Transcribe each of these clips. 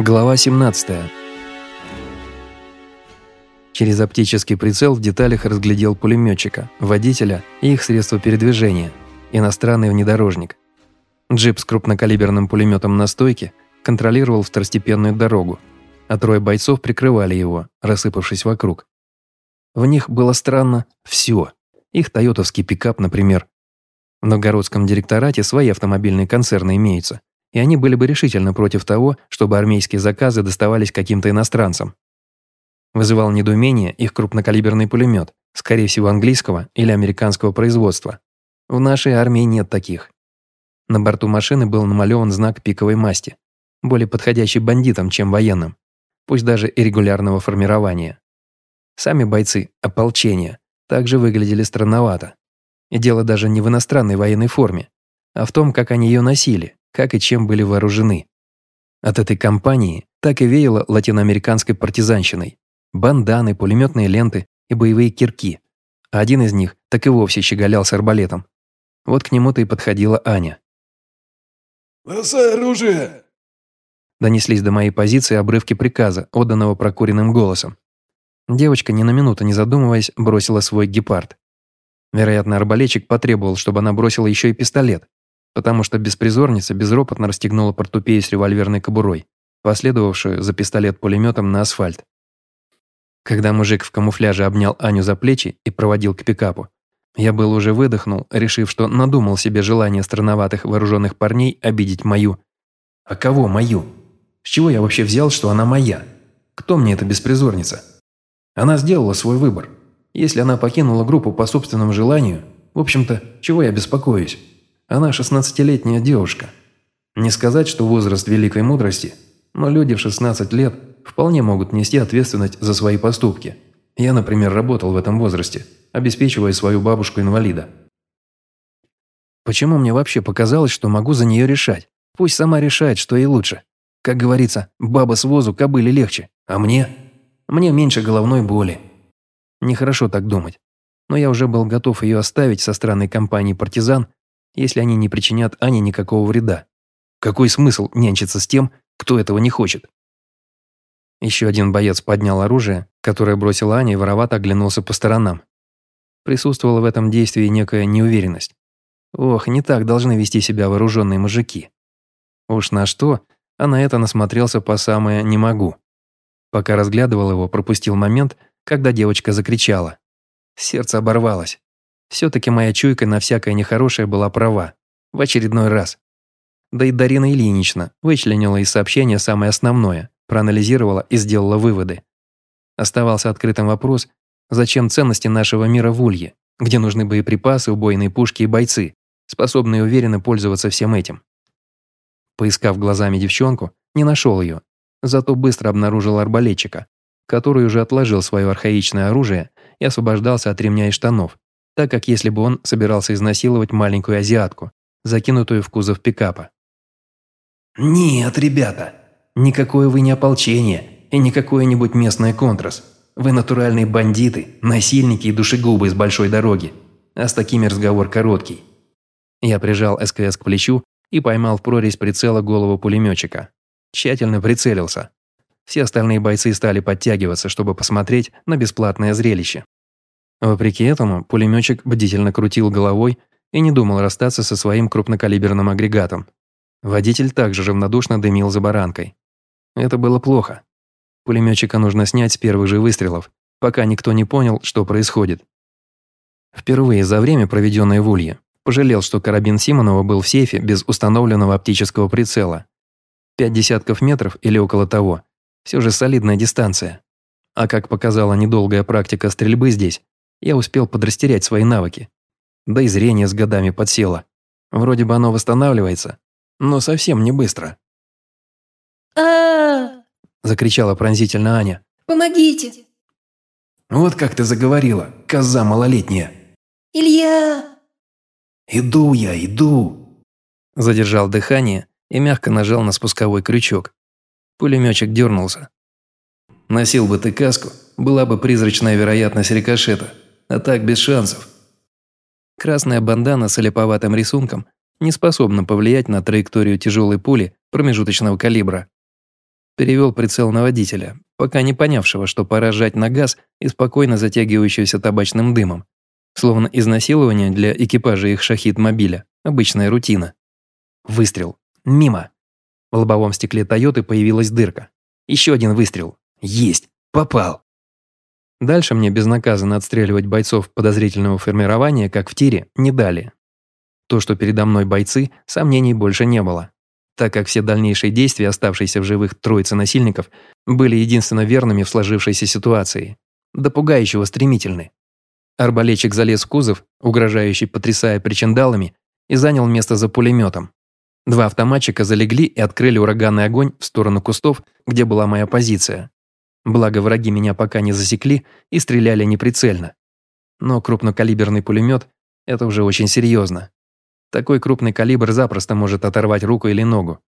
Глава 17. Через оптический прицел в деталях разглядел пулеметчика, водителя и их средства передвижения, иностранный внедорожник. Джип с крупнокалиберным пулеметом на стойке контролировал второстепенную дорогу, а трое бойцов прикрывали его, рассыпавшись вокруг. В них было странно все. Их тойотовский пикап, например. В Новгородском директорате свои автомобильные концерны имеются, и они были бы решительно против того, чтобы армейские заказы доставались каким-то иностранцам. Вызывал недоумение их крупнокалиберный пулемет, скорее всего английского или американского производства. В нашей армии нет таких. На борту машины был намалеван знак пиковой масти, более подходящий бандитам, чем военным, пусть даже и регулярного формирования. Сами бойцы, ополчения, также выглядели странновато. И дело даже не в иностранной военной форме, а в том, как они ее носили, как и чем были вооружены. От этой компании так и веяло латиноамериканской партизанщиной. Банданы, пулеметные ленты и боевые кирки. А один из них так и вовсе щеголял с арбалетом. Вот к нему-то и подходила Аня. «Бросай оружие!» Донеслись до моей позиции обрывки приказа, отданного прокуренным голосом. Девочка, ни на минуту не задумываясь, бросила свой гепард. Вероятно, арбалетчик потребовал, чтобы она бросила еще и пистолет, потому что беспризорница безропотно расстегнула портупею с револьверной кобурой, последовавшую за пистолет-пулеметом на асфальт. Когда мужик в камуфляже обнял Аню за плечи и проводил к пикапу, я был уже выдохнул, решив, что надумал себе желание странноватых вооруженных парней обидеть мою. А кого мою? С чего я вообще взял, что она моя? Кто мне эта беспризорница? Она сделала свой выбор. Если она покинула группу по собственному желанию, в общем-то, чего я беспокоюсь? Она шестнадцатилетняя девушка. Не сказать, что возраст великой мудрости, но люди в 16 лет вполне могут нести ответственность за свои поступки. Я, например, работал в этом возрасте, обеспечивая свою бабушку-инвалида. Почему мне вообще показалось, что могу за нее решать? Пусть сама решает, что ей лучше. Как говорится, баба с возу кобыле легче, а мне? Мне меньше головной боли. Нехорошо так думать. Но я уже был готов ее оставить со странной компанией партизан если они не причинят Ане никакого вреда. Какой смысл нянчиться с тем, кто этого не хочет? Еще один боец поднял оружие, которое бросила Аня и воровато оглянулся по сторонам. Присутствовала в этом действии некая неуверенность. Ох, не так должны вести себя вооруженные мужики. Уж на что, а на это насмотрелся по самое «не могу». Пока разглядывал его, пропустил момент, когда девочка закричала. Сердце оборвалось. Все-таки моя чуйка на всякое нехорошее была права. В очередной раз. Да и Дарина Ильинична вычленила из сообщения самое основное, проанализировала и сделала выводы. Оставался открытым вопрос, зачем ценности нашего мира в Улье, где нужны боеприпасы, убойные пушки и бойцы, способные уверенно пользоваться всем этим. Поискав глазами девчонку, не нашел ее, зато быстро обнаружил арбалетчика, который уже отложил свое архаичное оружие и освобождался от ремня и штанов, так как если бы он собирался изнасиловать маленькую азиатку, закинутую в кузов пикапа. «Нет, ребята, никакое вы не ополчение и не какое-нибудь местное контрас. Вы натуральные бандиты, насильники и душегубы с большой дороги. А с такими разговор короткий». Я прижал СКС к плечу и поймал в прорезь прицела голову пулеметчика. Тщательно прицелился. Все остальные бойцы стали подтягиваться, чтобы посмотреть на бесплатное зрелище. Вопреки этому, пулеметчик бдительно крутил головой и не думал расстаться со своим крупнокалиберным агрегатом. Водитель также равнодушно дымил за баранкой. Это было плохо. Пулеметчика нужно снять с первых же выстрелов, пока никто не понял, что происходит. Впервые за время, проведенное в Улье, пожалел, что карабин Симонова был в сейфе без установленного оптического прицела. Пять десятков метров или около того – все же солидная дистанция. А как показала недолгая практика стрельбы здесь, я успел подрастерять свои навыки. Да и зрение с годами подсело. Вроде бы оно восстанавливается, но совсем не быстро. а закричала пронзительно Аня. Помогите! Вот как ты заговорила, коза малолетняя. Илья! Иду я, иду. Задержал дыхание и мягко нажал на спусковой крючок. Пулеметчик дернулся. Носил бы ты каску, была бы призрачная вероятность рикошета а так без шансов. Красная бандана с олиповатым рисунком не способна повлиять на траекторию тяжелой пули промежуточного калибра. Перевел прицел на водителя, пока не понявшего, что пора жать на газ и спокойно затягивающегося табачным дымом. Словно изнасилование для экипажа их шахид-мобиля. Обычная рутина. Выстрел. Мимо. В лобовом стекле Тойоты появилась дырка. Еще один выстрел. Есть. Попал. Дальше мне безнаказанно отстреливать бойцов подозрительного формирования, как в тире, не дали. То, что передо мной бойцы, сомнений больше не было так как все дальнейшие действия оставшейся в живых троицы насильников были единственно верными в сложившейся ситуации, до пугающего стремительны. Арбалетчик залез в кузов, угрожающий потрясая причиндалами, и занял место за пулеметом. Два автоматчика залегли и открыли ураганный огонь в сторону кустов, где была моя позиция. Благо враги меня пока не засекли и стреляли неприцельно. Но крупнокалиберный пулемет – это уже очень серьезно. Такой крупный калибр запросто может оторвать руку или ногу.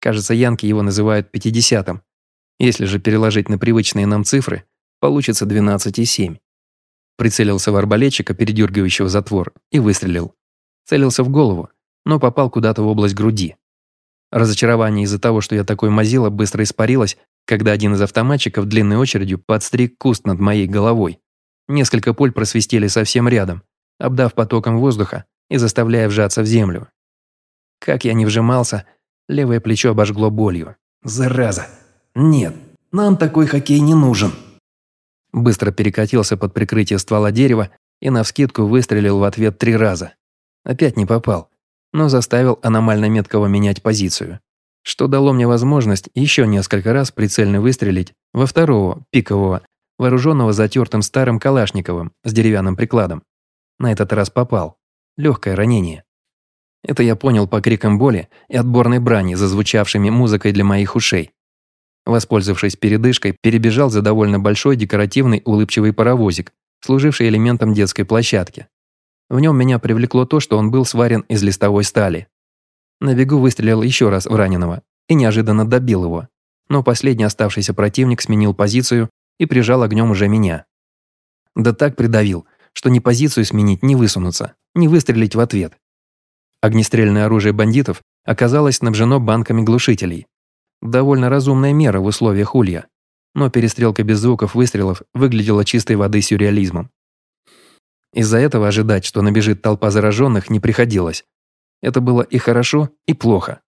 Кажется, янки его называют 50-м. Если же переложить на привычные нам цифры, получится 12,7. Прицелился в арбалетчика, передергивающего затвор, и выстрелил. Целился в голову, но попал куда-то в область груди. Разочарование из-за того, что я такой мазила, быстро испарилось, когда один из автоматчиков длинной очередью подстриг куст над моей головой. Несколько пуль просвистели совсем рядом, обдав потоком воздуха, и заставляя вжаться в землю. Как я не вжимался, левое плечо обожгло болью. Зараза! Нет, нам такой хоккей не нужен. Быстро перекатился под прикрытие ствола дерева и навскидку выстрелил в ответ три раза. Опять не попал, но заставил аномально меткого менять позицию, что дало мне возможность еще несколько раз прицельно выстрелить во второго, пикового, вооруженного затертым старым Калашниковым с деревянным прикладом. На этот раз попал легкое ранение. Это я понял по крикам боли и отборной брани, зазвучавшими музыкой для моих ушей. Воспользовавшись передышкой, перебежал за довольно большой декоративный улыбчивый паровозик, служивший элементом детской площадки. В нем меня привлекло то, что он был сварен из листовой стали. На бегу выстрелил еще раз в раненого и неожиданно добил его, но последний оставшийся противник сменил позицию и прижал огнем уже меня. Да так придавил, что ни позицию сменить, ни высунуться, ни выстрелить в ответ. Огнестрельное оружие бандитов оказалось снабжено банками глушителей. Довольно разумная мера в условиях улья, но перестрелка без звуков выстрелов выглядела чистой воды сюрреализмом. Из-за этого ожидать, что набежит толпа зараженных, не приходилось. Это было и хорошо, и плохо.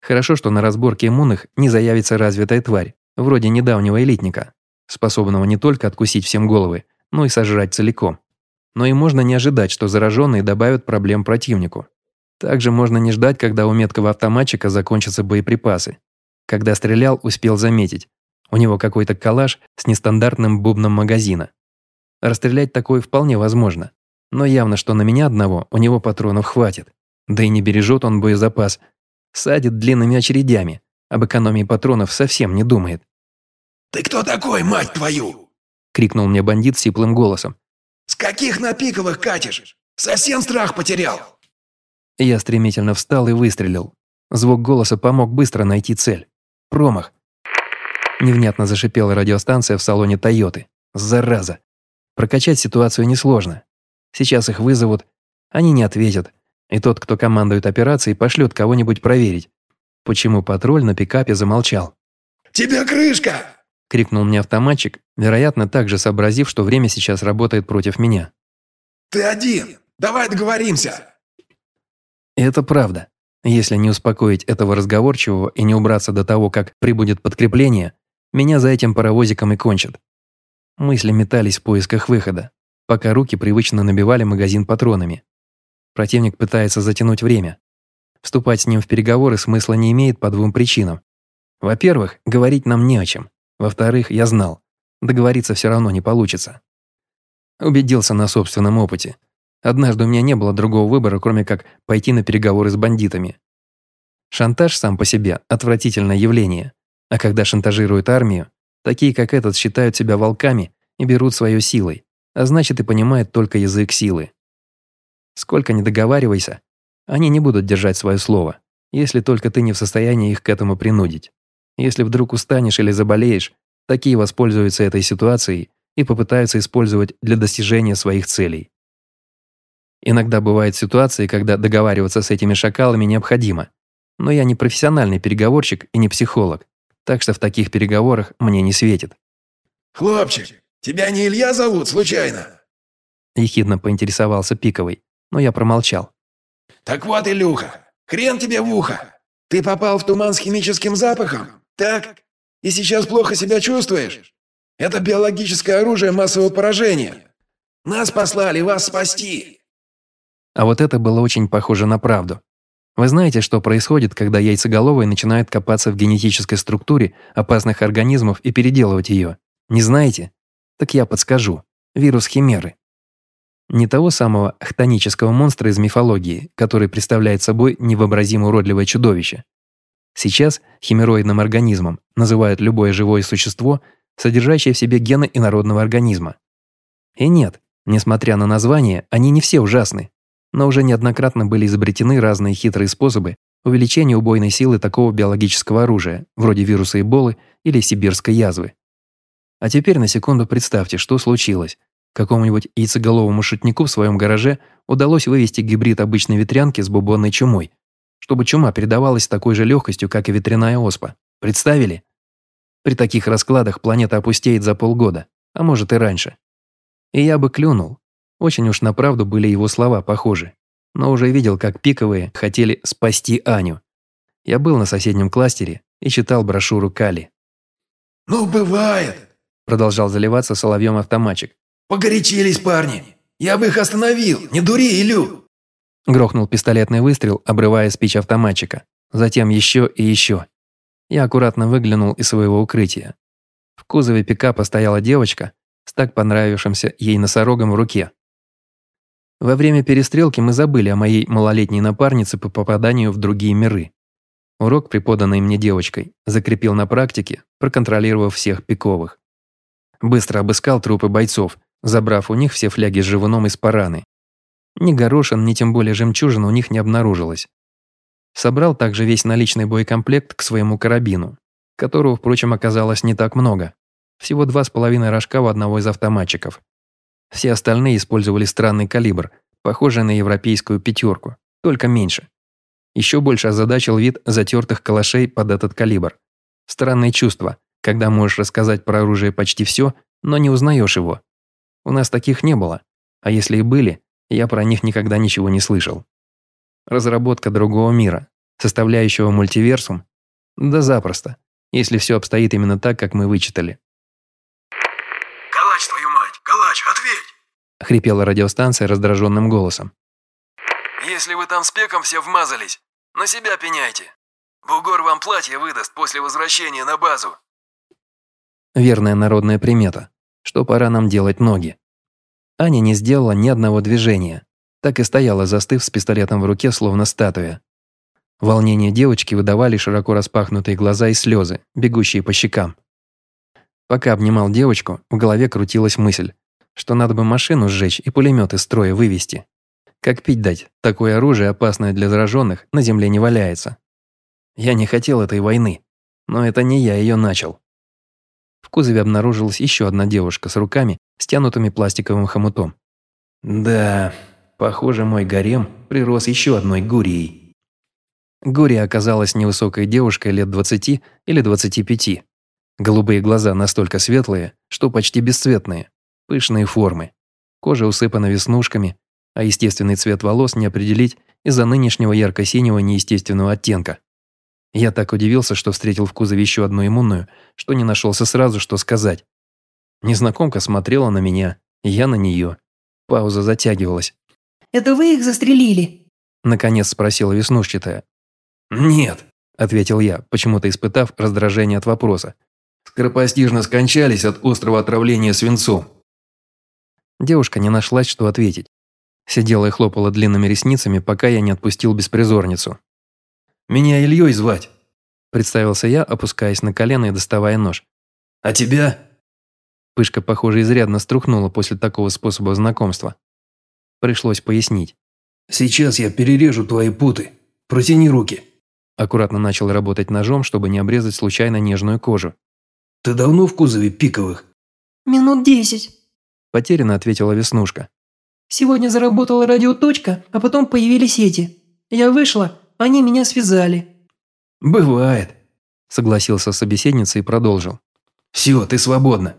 Хорошо, что на разборке иммунных не заявится развитая тварь, вроде недавнего элитника, способного не только откусить всем головы, но и сожрать целиком но и можно не ожидать, что зараженные добавят проблем противнику. Также можно не ждать, когда у меткого автоматчика закончатся боеприпасы. Когда стрелял, успел заметить. У него какой-то калаш с нестандартным бубном магазина. Расстрелять такое вполне возможно. Но явно, что на меня одного у него патронов хватит. Да и не бережет он боезапас. Садит длинными очередями. Об экономии патронов совсем не думает. «Ты кто такой, мать твою?» – крикнул мне бандит сиплым голосом. С каких на пиковых катишь? Совсем страх потерял?» Я стремительно встал и выстрелил. Звук голоса помог быстро найти цель. Промах. Невнятно зашипела радиостанция в салоне Тойоты. Зараза. Прокачать ситуацию несложно. Сейчас их вызовут, они не ответят, и тот, кто командует операцией, пошлет кого-нибудь проверить, почему патруль на пикапе замолчал. «Тебе крышка!» – крикнул мне автоматчик, вероятно, также сообразив, что время сейчас работает против меня. «Ты один! Давай договоримся!» это правда. Если не успокоить этого разговорчивого и не убраться до того, как прибудет подкрепление, меня за этим паровозиком и кончат. Мысли метались в поисках выхода, пока руки привычно набивали магазин патронами. Противник пытается затянуть время. Вступать с ним в переговоры смысла не имеет по двум причинам. Во-первых, говорить нам не о чем. Во-вторых, я знал, договориться все равно не получится. Убедился на собственном опыте. Однажды у меня не было другого выбора, кроме как пойти на переговоры с бандитами. Шантаж сам по себе – отвратительное явление. А когда шантажируют армию, такие как этот считают себя волками и берут свое силой, а значит и понимают только язык силы. Сколько не договаривайся, они не будут держать свое слово, если только ты не в состоянии их к этому принудить. Если вдруг устанешь или заболеешь, такие воспользуются этой ситуацией и попытаются использовать для достижения своих целей. Иногда бывают ситуации, когда договариваться с этими шакалами необходимо. Но я не профессиональный переговорщик и не психолог, Так что в таких переговорах мне не светит. «Хлопчик, тебя не Илья зовут, случайно?» Ехидно поинтересовался Пиковый, но я промолчал. «Так вот, Илюха, хрен тебе в ухо! Ты попал в туман с химическим запахом, так? И сейчас плохо себя чувствуешь? Это биологическое оружие массового поражения. Нас послали вас спасти!» А вот это было очень похоже на правду. Вы знаете, что происходит, когда яйцеголовые начинают копаться в генетической структуре опасных организмов и переделывать ее? Не знаете? Так я подскажу. Вирус химеры. Не того самого хтонического монстра из мифологии, который представляет собой невообразимо уродливое чудовище. Сейчас химероидным организмом называют любое живое существо, содержащее в себе гены инородного организма. И нет, несмотря на название, они не все ужасны но уже неоднократно были изобретены разные хитрые способы увеличения убойной силы такого биологического оружия, вроде вируса Эболы или сибирской язвы. А теперь на секунду представьте, что случилось. Какому-нибудь яйцеголовому шутнику в своем гараже удалось вывести гибрид обычной ветрянки с бубонной чумой, чтобы чума передавалась с такой же легкостью, как и ветряная оспа. Представили? При таких раскладах планета опустеет за полгода, а может и раньше. И я бы клюнул, очень уж на правду были его слова похожи. Но уже видел, как пиковые хотели спасти Аню. Я был на соседнем кластере и читал брошюру Кали. «Ну, бывает», – продолжал заливаться соловьем автоматчик. «Погорячились парни. Я бы их остановил. Не дури, Илю!» Грохнул пистолетный выстрел, обрывая спич автоматчика. Затем еще и еще. Я аккуратно выглянул из своего укрытия. В кузове пикапа стояла девочка с так понравившимся ей носорогом в руке. Во время перестрелки мы забыли о моей малолетней напарнице по попаданию в другие миры. Урок, преподанный мне девочкой, закрепил на практике, проконтролировав всех пиковых. Быстро обыскал трупы бойцов, забрав у них все фляги с живуном из параны. Ни горошин, ни тем более жемчужин у них не обнаружилось. Собрал также весь наличный боекомплект к своему карабину, которого, впрочем, оказалось не так много. Всего два с половиной рожка у одного из автоматчиков. Все остальные использовали странный калибр, похожий на европейскую пятерку, только меньше. Еще больше озадачил вид затертых калашей под этот калибр. Странное чувство, когда можешь рассказать про оружие почти все, но не узнаешь его. У нас таких не было, а если и были, я про них никогда ничего не слышал. Разработка другого мира, составляющего мультиверсум? Да запросто, если все обстоит именно так, как мы вычитали. хрипела радиостанция раздраженным голосом. «Если вы там с пеком все вмазались, на себя пеняйте. Бугор вам платье выдаст после возвращения на базу». Верная народная примета, что пора нам делать ноги. Аня не сделала ни одного движения, так и стояла, застыв с пистолетом в руке, словно статуя. Волнение девочки выдавали широко распахнутые глаза и слезы, бегущие по щекам. Пока обнимал девочку, в голове крутилась мысль, что надо бы машину сжечь и пулемет из строя вывести. Как пить дать, такое оружие, опасное для зараженных, на земле не валяется. Я не хотел этой войны, но это не я ее начал. В кузове обнаружилась еще одна девушка с руками, стянутыми пластиковым хомутом. Да, похоже, мой гарем прирос еще одной гурией. Гурия оказалась невысокой девушкой лет 20 или 25. Голубые глаза настолько светлые, что почти бесцветные, Пышные формы. Кожа усыпана веснушками, а естественный цвет волос не определить из-за нынешнего ярко-синего неестественного оттенка. Я так удивился, что встретил в кузове еще одну иммунную, что не нашелся сразу, что сказать. Незнакомка смотрела на меня, я на нее. Пауза затягивалась. «Это вы их застрелили?» Наконец спросила веснушчатая. «Нет», – ответил я, почему-то испытав раздражение от вопроса. «Скоропостижно скончались от острого отравления свинцом». Девушка не нашлась, что ответить. Сидела и хлопала длинными ресницами, пока я не отпустил беспризорницу. «Меня Ильей звать», – представился я, опускаясь на колено и доставая нож. «А тебя?» Пышка, похоже, изрядно струхнула после такого способа знакомства. Пришлось пояснить. «Сейчас я перережу твои путы. Протяни руки». Аккуратно начал работать ножом, чтобы не обрезать случайно нежную кожу. «Ты давно в кузове пиковых?» «Минут десять». Потерянно ответила Веснушка. «Сегодня заработала радиоточка, а потом появились эти. Я вышла, они меня связали». «Бывает», Согласился с собеседницей и продолжил. «Все, ты свободна.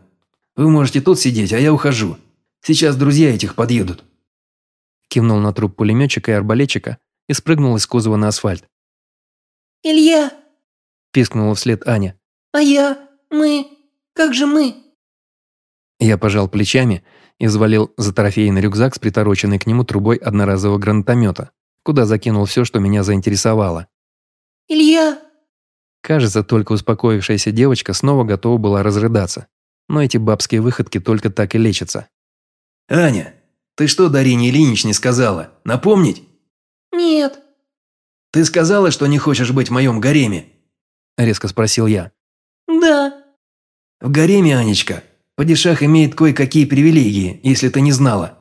Вы можете тут сидеть, а я ухожу. Сейчас друзья этих подъедут». Кивнул на труп пулеметчика и арбалетчика и спрыгнул из кузова на асфальт. «Илья!» – пискнула вслед Аня. «А я? Мы? Как же мы?» Я пожал плечами и взвалил за трофейный рюкзак с притороченной к нему трубой одноразового гранатомета, куда закинул все, что меня заинтересовало. «Илья!» Кажется, только успокоившаяся девочка снова готова была разрыдаться. Но эти бабские выходки только так и лечатся. «Аня, ты что Дарине Ильиничне сказала? Напомнить?» «Нет». «Ты сказала, что не хочешь быть в моем гареме?» Резко спросил я. «Да». «В гареме, Анечка, падишах имеет кое-какие привилегии, если ты не знала.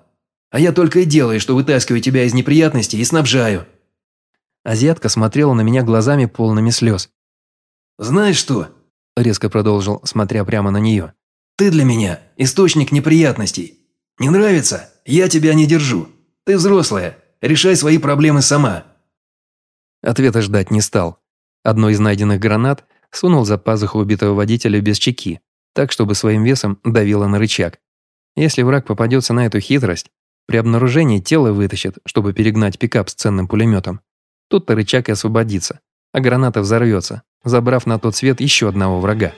А я только и делаю, что вытаскиваю тебя из неприятностей и снабжаю». Азиатка смотрела на меня глазами полными слез. «Знаешь что?» – резко продолжил, смотря прямо на нее. «Ты для меня источник неприятностей. Не нравится? Я тебя не держу. Ты взрослая, решай свои проблемы сама». Ответа ждать не стал. Одной из найденных гранат сунул за пазуху убитого водителя без чеки, так, чтобы своим весом давило на рычаг. Если враг попадется на эту хитрость, при обнаружении тело вытащит, чтобы перегнать пикап с ценным пулеметом. Тут-то рычаг и освободится, а граната взорвется, забрав на тот свет еще одного врага.